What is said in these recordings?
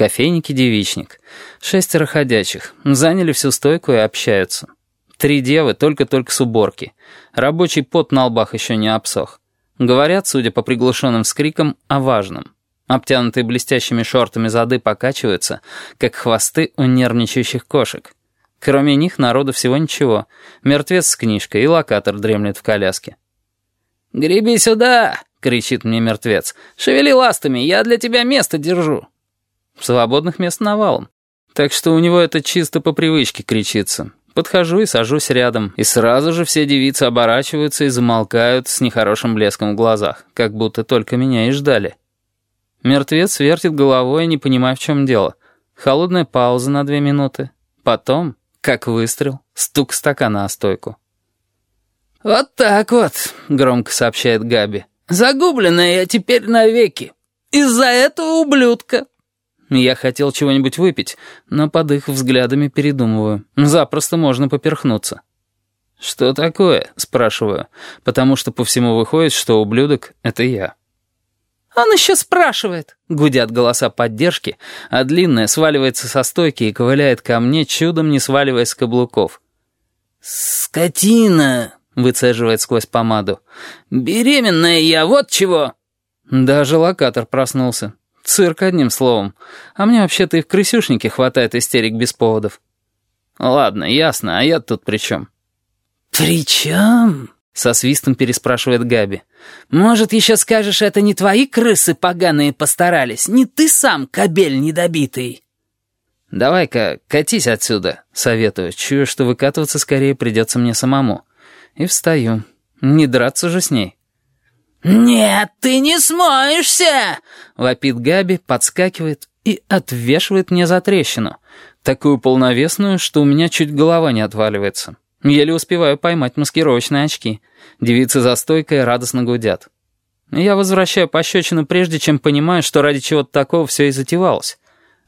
кофейнике девичник. Шестеро ходячих. Заняли всю стойку и общаются. Три девы только-только с уборки. Рабочий пот на лбах еще не обсох. Говорят, судя по приглушенным скрикам, о важном. Обтянутые блестящими шортами зады покачиваются, как хвосты у нервничающих кошек. Кроме них народу всего ничего. Мертвец с книжкой и локатор дремлет в коляске. «Греби сюда!» — кричит мне мертвец. «Шевели ластами, я для тебя место держу». Свободных мест навалом. Так что у него это чисто по привычке кричится. Подхожу и сажусь рядом, и сразу же все девицы оборачиваются и замолкают с нехорошим блеском в глазах, как будто только меня и ждали. Мертвец вертит головой, не понимая, в чем дело. Холодная пауза на две минуты. Потом, как выстрел, стук стакана о стойку. «Вот так вот», — громко сообщает Габи. «Загубленная я теперь навеки. Из-за этого ублюдка». Я хотел чего-нибудь выпить, но под их взглядами передумываю. Запросто можно поперхнуться. «Что такое?» — спрашиваю, потому что по всему выходит, что ублюдок — это я. «Он еще спрашивает», — гудят голоса поддержки, а длинная сваливается со стойки и ковыляет ко мне, чудом не сваливаясь с каблуков. «Скотина!» — выцеживает сквозь помаду. «Беременная я, вот чего!» Даже локатор проснулся. Цирк, одним словом. А мне вообще-то и в крысюшнике хватает истерик без поводов. Ладно, ясно, а я тут при чем? «При чем?» — со свистом переспрашивает Габи. «Может, еще скажешь, это не твои крысы поганые постарались, не ты сам, кобель недобитый?» «Давай-ка, катись отсюда», — советую, чую, что выкатываться скорее придется мне самому. И встаю. Не драться же с ней. «Нет, ты не смоешься!» — вопит Габи, подскакивает и отвешивает мне за трещину. Такую полновесную, что у меня чуть голова не отваливается. Еле успеваю поймать маскировочные очки. Девицы за стойкой радостно гудят. Я возвращаю пощечину, прежде чем понимаю, что ради чего-то такого все и затевалось.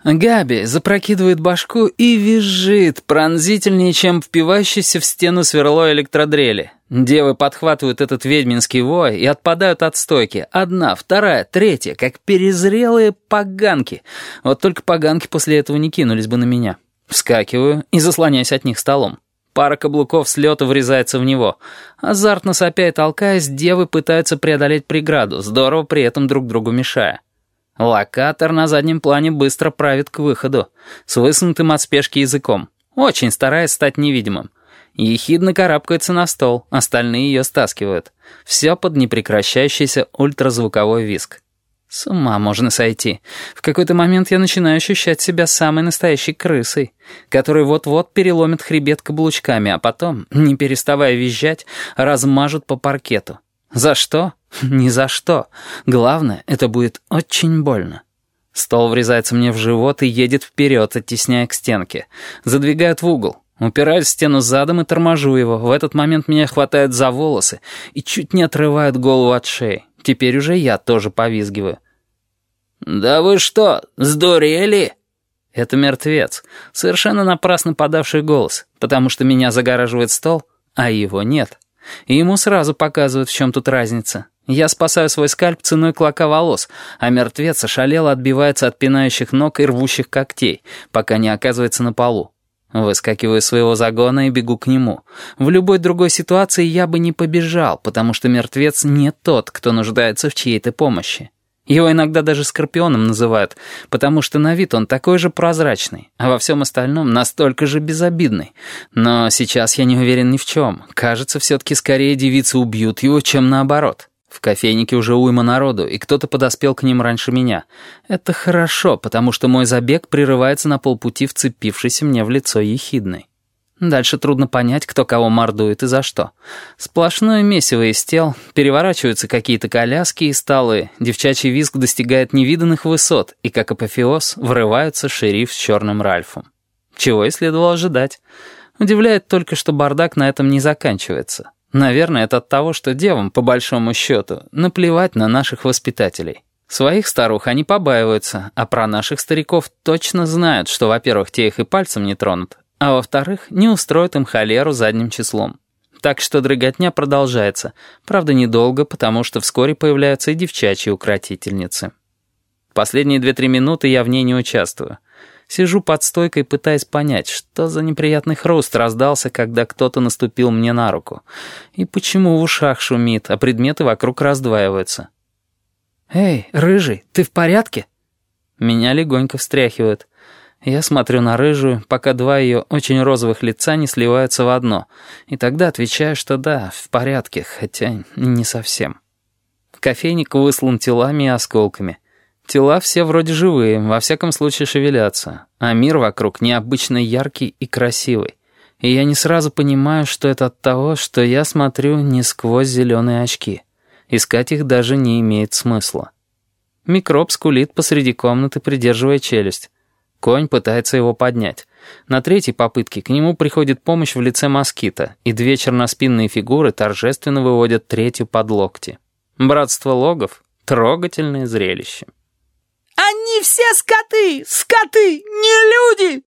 Габи запрокидывает башку и визжит, пронзительнее, чем впивающийся в стену сверло электродрели. Девы подхватывают этот ведьминский вой и отпадают от стойки. Одна, вторая, третья, как перезрелые поганки. Вот только поганки после этого не кинулись бы на меня. Вскакиваю и заслоняюсь от них столом. Пара каблуков с лета врезается в него. Азартно сопя и толкаясь, девы пытаются преодолеть преграду, здорово при этом друг другу мешая. Локатор на заднем плане быстро правит к выходу, с высунутым от спешки языком, очень стараясь стать невидимым. Ехидно карабкается на стол, остальные ее стаскивают. Все под непрекращающийся ультразвуковой виск. С ума можно сойти. В какой-то момент я начинаю ощущать себя самой настоящей крысой, которая вот-вот переломит хребет каблучками, а потом, не переставая визжать, размажут по паркету. За что? Ни за что. Главное, это будет очень больно. Стол врезается мне в живот и едет вперед, оттесняя к стенке. Задвигают в угол. Упираюсь в стену задом и торможу его. В этот момент меня хватают за волосы и чуть не отрывают голову от шеи. Теперь уже я тоже повизгиваю. «Да вы что, сдурели?» Это мертвец, совершенно напрасно подавший голос, потому что меня загораживает стол, а его нет. И ему сразу показывают, в чем тут разница. Я спасаю свой скальп ценой клока волос, а мертвец ошалело отбивается от пинающих ног и рвущих когтей, пока не оказывается на полу. Выскакиваю из своего загона и бегу к нему. В любой другой ситуации я бы не побежал, потому что мертвец не тот, кто нуждается в чьей-то помощи. Его иногда даже скорпионом называют, потому что на вид он такой же прозрачный, а во всем остальном настолько же безобидный. Но сейчас я не уверен ни в чем. Кажется, все-таки скорее девицы убьют его, чем наоборот. В кофейнике уже уйма народу, и кто-то подоспел к ним раньше меня. Это хорошо, потому что мой забег прерывается на полпути, вцепившийся мне в лицо ехидной. Дальше трудно понять, кто кого мордует и за что. Сплошное месиво из тел, переворачиваются какие-то коляски и столы, девчачий визг достигает невиданных высот, и, как апофеоз, врываются шериф с черным Ральфом. Чего и следовало ожидать. Удивляет только, что бардак на этом не заканчивается. Наверное, это от того, что девам, по большому счету, наплевать на наших воспитателей. Своих старух они побаиваются, а про наших стариков точно знают, что, во-первых, те их и пальцем не тронут, а во-вторых, не устроит им холеру задним числом. Так что дрыготня продолжается, правда недолго, потому что вскоре появляются и девчачьи укротительницы. Последние две-три минуты я в ней не участвую. Сижу под стойкой, пытаясь понять, что за неприятный хруст раздался, когда кто-то наступил мне на руку. И почему в ушах шумит, а предметы вокруг раздваиваются. «Эй, рыжий, ты в порядке?» Меня легонько встряхивают. Я смотрю на рыжую, пока два ее очень розовых лица не сливаются в одно, и тогда отвечаю, что да, в порядке, хотя не совсем. Кофейник выслан телами и осколками. Тела все вроде живые, во всяком случае шевелятся, а мир вокруг необычно яркий и красивый. И я не сразу понимаю, что это от того, что я смотрю не сквозь зеленые очки. Искать их даже не имеет смысла. Микроб скулит посреди комнаты, придерживая челюсть. Конь пытается его поднять. На третьей попытке к нему приходит помощь в лице москита, и две черноспинные фигуры торжественно выводят третью под локти. Братство логов — трогательное зрелище. «Они все скоты! Скоты! Не люди!»